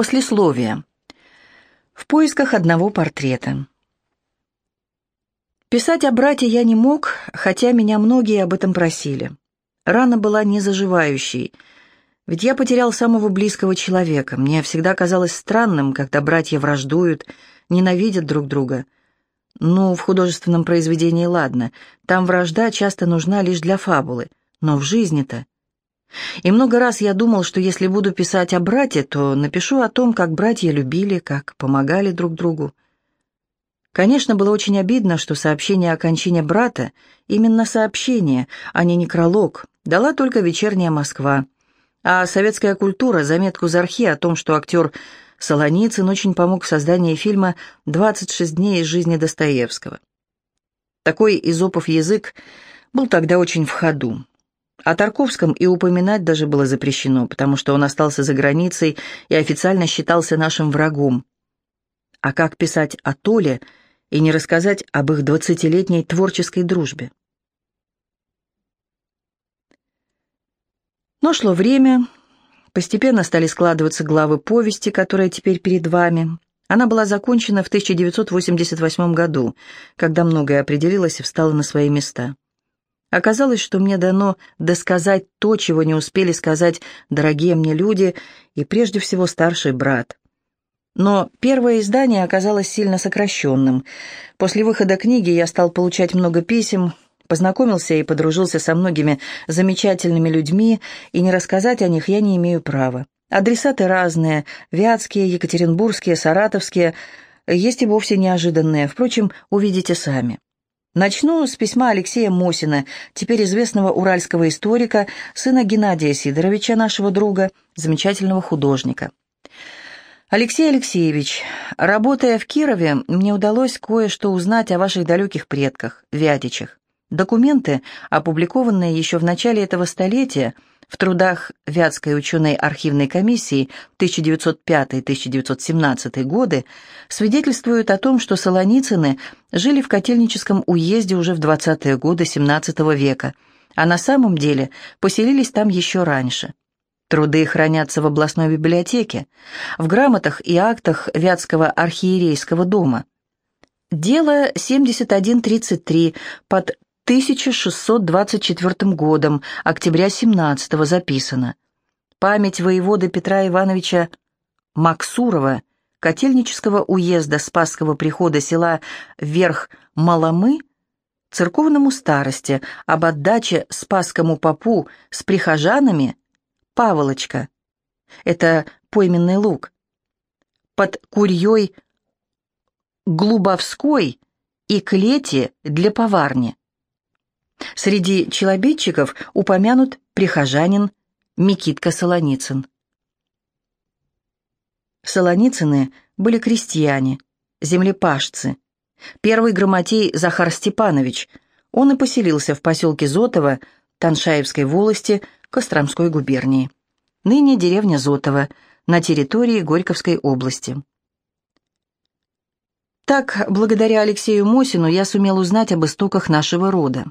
Послесловие. В поисках одного портрета. Писать о брате я не мог, хотя меня многие об этом просили. Рана была не заживающей, ведь я потерял самого близкого человека. Мне всегда казалось странным, когда братья враждуют, ненавидят друг друга. Ну, в художественном произведении ладно, там вражда часто нужна лишь для фабулы, но в жизни-то... И много раз я думал, что если буду писать о брате, то напишу о том, как братья любили, как помогали друг другу. Конечно, было очень обидно, что сообщение о кончине брата, именно сообщение, а не некролог, дала только «Вечерняя Москва». А советская культура, заметку Зархи о том, что актер Солоницын очень помог в создании фильма «26 дней из жизни Достоевского». Такой изопов язык был тогда очень в ходу. О Тарковском и упоминать даже было запрещено, потому что он остался за границей и официально считался нашим врагом. А как писать о Толе и не рассказать об их двадцатилетней творческой дружбе? Но шло время, постепенно стали складываться главы повести, которая теперь перед вами. Она была закончена в 1988 году, когда многое определилось и встало на свои места. Оказалось, что мне дано досказать то, чего не успели сказать дорогие мне люди и прежде всего старший брат. Но первое издание оказалось сильно сокращенным. После выхода книги я стал получать много писем, Познакомился и подружился со многими замечательными людьми, и не рассказать о них я не имею права. Адресаты разные, вятские, екатеринбургские, саратовские, есть и вовсе неожиданные, впрочем, увидите сами. Начну с письма Алексея Мосина, теперь известного уральского историка, сына Геннадия Сидоровича, нашего друга, замечательного художника. Алексей Алексеевич, работая в Кирове, мне удалось кое-что узнать о ваших далеких предках, Вятичах. Документы, опубликованные еще в начале этого столетия в трудах Вятской ученой архивной комиссии 1905-1917 годы, свидетельствуют о том, что Солоницыны жили в Котельническом уезде уже в 20-е годы XVII века, а на самом деле поселились там еще раньше. Труды хранятся в областной библиотеке, в грамотах и актах Вятского архиерейского дома. Дело 7133 под 1624 годом, октября 17 записано. Память воеводы Петра Ивановича Максурова, Котельнического уезда Спасского прихода села Верх Маломы, церковному старости об отдаче Спасскому попу с прихожанами Паволочка. Это пойменный лук. Под курьей Глубовской и клети для поварни. Среди челобитчиков упомянут прихожанин Микитка Солоницын. Солоницыны были крестьяне, землепашцы. Первый грамотей Захар Степанович, он и поселился в поселке Зотово Таншаевской волости Костромской губернии. Ныне деревня Зотово на территории Горьковской области. Так, благодаря Алексею Мосину я сумел узнать об истоках нашего рода.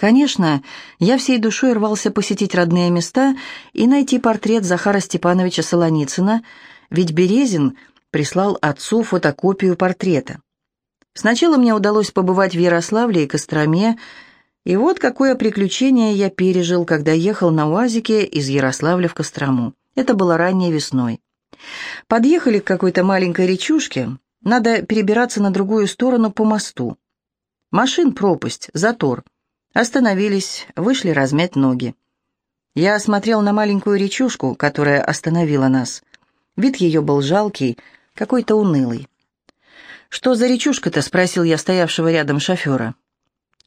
Конечно, я всей душой рвался посетить родные места и найти портрет Захара Степановича Солоницына, ведь Березин прислал отцу фотокопию портрета. Сначала мне удалось побывать в Ярославле и Костроме, и вот какое приключение я пережил, когда ехал на УАЗике из Ярославля в Кострому. Это было ранней весной. Подъехали к какой-то маленькой речушке, надо перебираться на другую сторону по мосту. Машин пропасть, затор — Остановились, вышли размять ноги. Я смотрел на маленькую речушку, которая остановила нас. Вид ее был жалкий, какой-то унылый. «Что за речушка-то?» — спросил я стоявшего рядом шофера.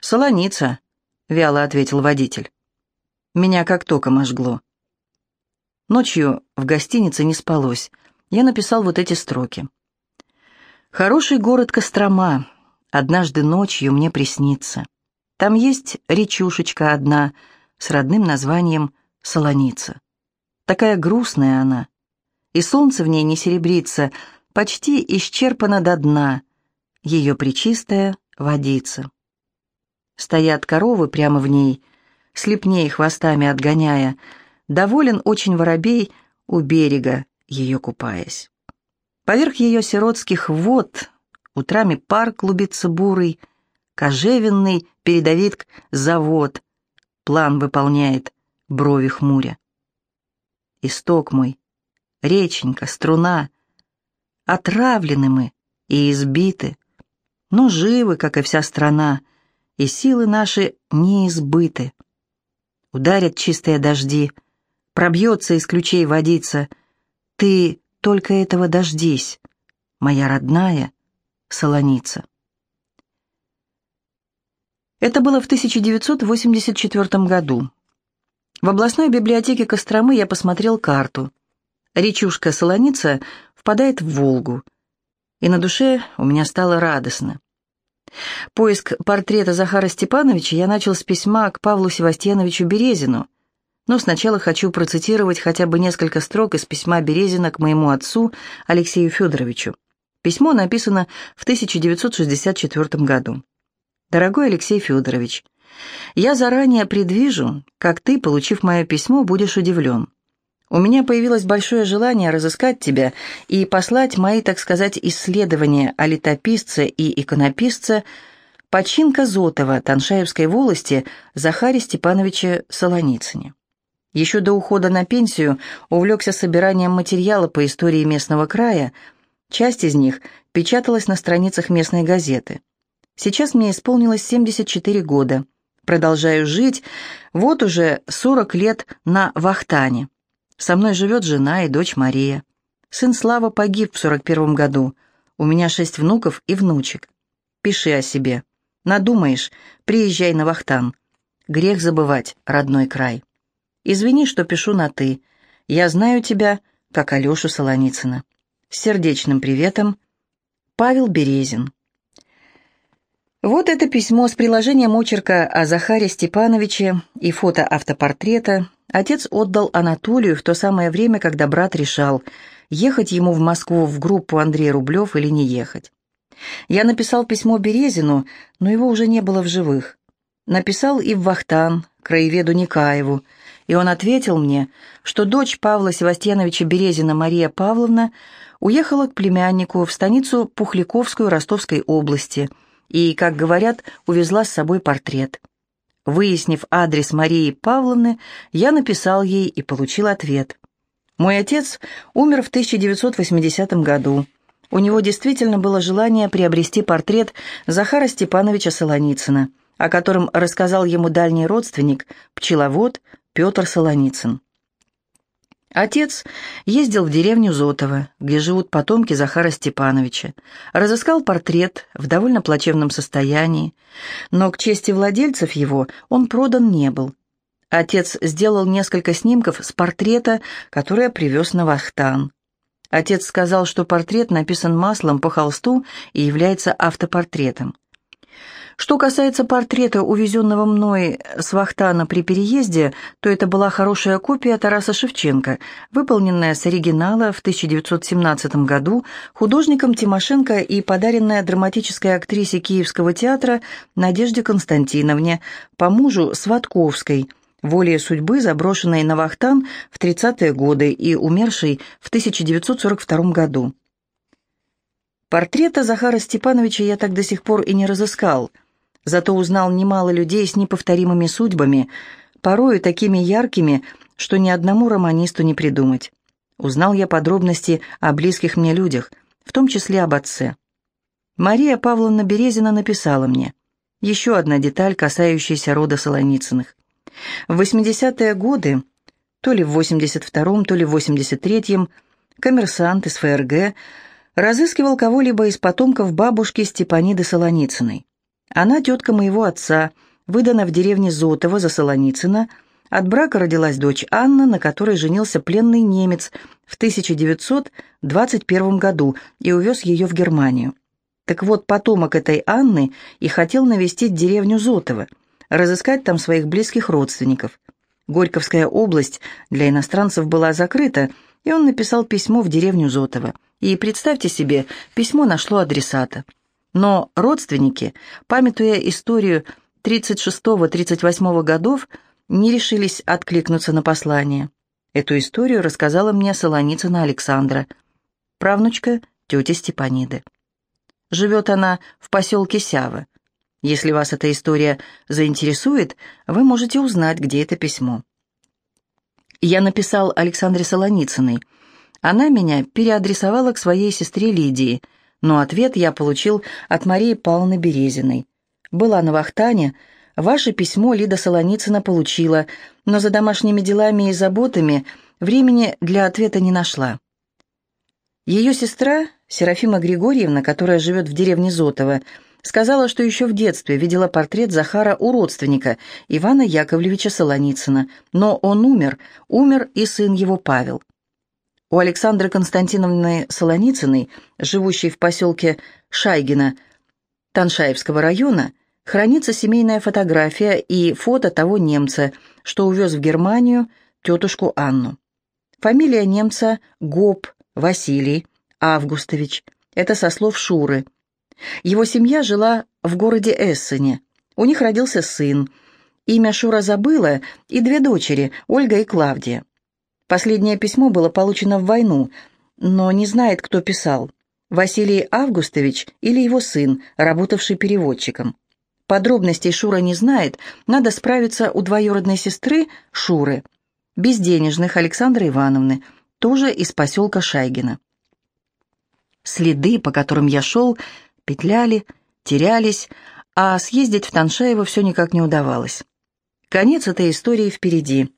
«Солоница», — вяло ответил водитель. Меня как током ожгло. Ночью в гостинице не спалось. Я написал вот эти строки. «Хороший город Кострома. Однажды ночью мне приснится». Там есть речушечка одна с родным названием Солоница. Такая грустная она, и солнце в ней не серебрится, почти исчерпана до дна, ее причистая водица. Стоят коровы прямо в ней, слепней хвостами отгоняя, доволен очень воробей у берега, ее купаясь. Поверх ее сиротских вод утрами парк клубится бурый, кожевенный передовик завод, план выполняет брови хмуря. Исток мой, реченька, струна, отравлены мы и избиты, но живы, как и вся страна, и силы наши неизбыты. Ударят чистые дожди, пробьется из ключей водица. Ты только этого дождись, моя родная солоница. Это было в 1984 году. В областной библиотеке Костромы я посмотрел карту. Речушка Солоница впадает в Волгу, и на душе у меня стало радостно. Поиск портрета Захара Степановича я начал с письма к Павлу Севастьяновичу Березину, но сначала хочу процитировать хотя бы несколько строк из письма Березина к моему отцу Алексею Федоровичу. Письмо написано в 1964 году. «Дорогой Алексей Федорович, я заранее предвижу, как ты, получив мое письмо, будешь удивлен. У меня появилось большое желание разыскать тебя и послать мои, так сказать, исследования о летописце и иконописце починка Зотова Таншаевской волости Захаре Степановиче Солоницыне. Еще до ухода на пенсию увлекся собиранием материала по истории местного края, часть из них печаталась на страницах местной газеты. Сейчас мне исполнилось 74 года. Продолжаю жить, вот уже 40 лет на Вахтане. Со мной живет жена и дочь Мария. Сын Слава погиб в сорок первом году. У меня шесть внуков и внучек. Пиши о себе. Надумаешь, приезжай на Вахтан. Грех забывать родной край. Извини, что пишу на «ты». Я знаю тебя, как Алешу Солоницына. С сердечным приветом, Павел Березин. Вот это письмо с приложением очерка о Захаре Степановиче и фото автопортрета отец отдал Анатолию в то самое время, когда брат решал, ехать ему в Москву в группу Андрей Рублев или не ехать. Я написал письмо Березину, но его уже не было в живых. Написал и в Вахтан, краеведу Никаеву, и он ответил мне, что дочь Павла Севастьяновича Березина Мария Павловна уехала к племяннику в станицу Пухляковскую Ростовской области – и, как говорят, увезла с собой портрет. Выяснив адрес Марии Павловны, я написал ей и получил ответ. Мой отец умер в 1980 году. У него действительно было желание приобрести портрет Захара Степановича Солоницына, о котором рассказал ему дальний родственник, пчеловод Петр Солоницын. Отец ездил в деревню Зотово, где живут потомки Захара Степановича, разыскал портрет в довольно плачевном состоянии, но к чести владельцев его он продан не был. Отец сделал несколько снимков с портрета, который привез на Вахтан. Отец сказал, что портрет написан маслом по холсту и является автопортретом. Что касается портрета, увезенного мной с Вахтана при переезде, то это была хорошая копия Тараса Шевченко, выполненная с оригинала в 1917 году художником Тимошенко и подаренная драматической актрисе Киевского театра Надежде Константиновне, по мужу Сватковской, волей судьбы, заброшенной на Вахтан в 30-е годы и умершей в 1942 году. Портрета Захара Степановича я так до сих пор и не разыскал – зато узнал немало людей с неповторимыми судьбами, порою такими яркими, что ни одному романисту не придумать. Узнал я подробности о близких мне людях, в том числе об отце. Мария Павловна Березина написала мне. Еще одна деталь, касающаяся рода Солоницыных. В 80-е годы, то ли в 82-м, то ли в 83-м, коммерсант из ФРГ разыскивал кого-либо из потомков бабушки Степаниды Солоницыной. Она тетка моего отца, выдана в деревне Зотово за Солоницына. От брака родилась дочь Анна, на которой женился пленный немец в 1921 году и увез ее в Германию. Так вот, потомок этой Анны и хотел навестить деревню Зотово, разыскать там своих близких родственников. Горьковская область для иностранцев была закрыта, и он написал письмо в деревню Зотово. И, представьте себе, письмо нашло адресата. Но родственники, памятуя историю 36-38 годов, не решились откликнуться на послание. Эту историю рассказала мне Солоницына Александра, правнучка тети Степаниды. Живет она в поселке Сява. Если вас эта история заинтересует, вы можете узнать, где это письмо. Я написал Александре Солоницыной. Она меня переадресовала к своей сестре Лидии, но ответ я получил от Марии Павловны Березиной. Была на Вахтане, ваше письмо Лида Солоницына получила, но за домашними делами и заботами времени для ответа не нашла. Ее сестра, Серафима Григорьевна, которая живет в деревне Зотово, сказала, что еще в детстве видела портрет Захара у родственника Ивана Яковлевича Солоницына, но он умер, умер и сын его Павел. У Александры Константиновны Солоницыной, живущей в поселке Шайгина Таншаевского района, хранится семейная фотография и фото того немца, что увез в Германию тетушку Анну. Фамилия немца Гоб Василий Августович. Это со слов Шуры. Его семья жила в городе Эссене. У них родился сын. Имя Шура забыла и две дочери, Ольга и Клавдия. Последнее письмо было получено в войну, но не знает, кто писал. Василий Августович или его сын, работавший переводчиком. Подробностей Шура не знает, надо справиться у двоюродной сестры Шуры, безденежных Александры Ивановны, тоже из поселка Шайгина. Следы, по которым я шел, петляли, терялись, а съездить в Таншаево все никак не удавалось. Конец этой истории впереди.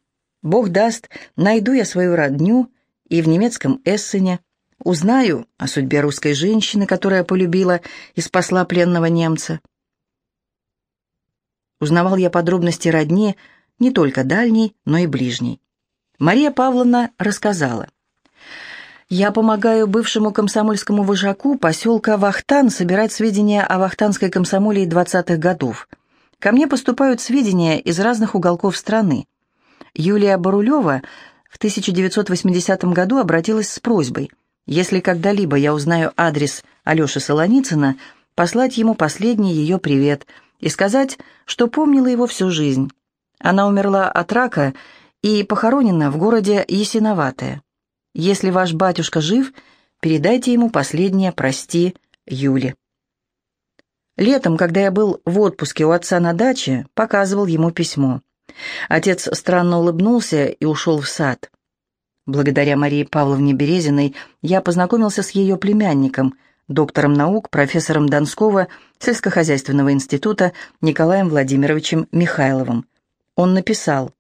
Бог даст, найду я свою родню и в немецком Эссене, узнаю о судьбе русской женщины, которая полюбила и спасла пленного немца. Узнавал я подробности родни не только дальней, но и ближней. Мария Павловна рассказала. «Я помогаю бывшему комсомольскому вожаку поселка Вахтан собирать сведения о вахтанской комсомоле 20-х годов. Ко мне поступают сведения из разных уголков страны. Юлия Барулева в 1980 году обратилась с просьбой, если когда-либо я узнаю адрес Алеши Солоницына, послать ему последний ее привет и сказать, что помнила его всю жизнь. Она умерла от рака и похоронена в городе Ясиноватое. Если ваш батюшка жив, передайте ему последнее «прости» Юле. Летом, когда я был в отпуске у отца на даче, показывал ему письмо. Отец странно улыбнулся и ушел в сад. Благодаря Марии Павловне Березиной я познакомился с ее племянником, доктором наук, профессором Донского сельскохозяйственного института Николаем Владимировичем Михайловым. Он написал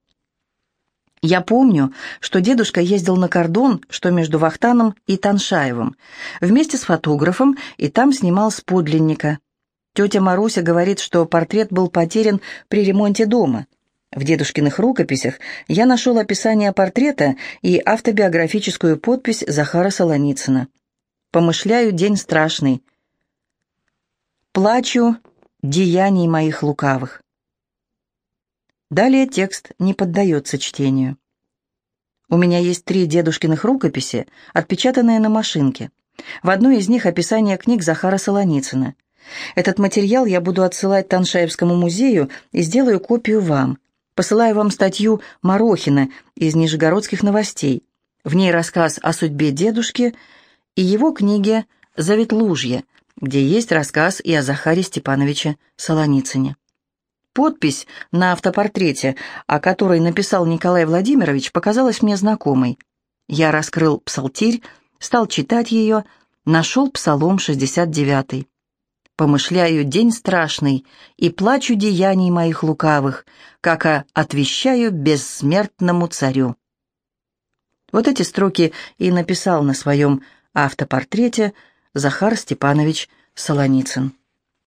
«Я помню, что дедушка ездил на кордон, что между Вахтаном и Таншаевым, вместе с фотографом, и там снимал с подлинника. Тетя Маруся говорит, что портрет был потерян при ремонте дома. В дедушкиных рукописях я нашел описание портрета и автобиографическую подпись Захара Солоницына. «Помышляю день страшный. Плачу деяний моих лукавых». Далее текст не поддается чтению. У меня есть три дедушкиных рукописи, отпечатанные на машинке. В одной из них описание книг Захара Солоницына. Этот материал я буду отсылать Таншаевскому музею и сделаю копию вам. Посылаю вам статью Марохина из Нижегородских новостей. В ней рассказ о судьбе дедушки и его книге «Заветлужье», где есть рассказ и о Захаре Степановиче Солоницыне. Подпись на автопортрете, о которой написал Николай Владимирович, показалась мне знакомой. Я раскрыл псалтирь, стал читать ее, нашел псалом 69 помышляю день страшный и плачу деяний моих лукавых, как отвещаю бессмертному царю». Вот эти строки и написал на своем автопортрете Захар Степанович Солоницын.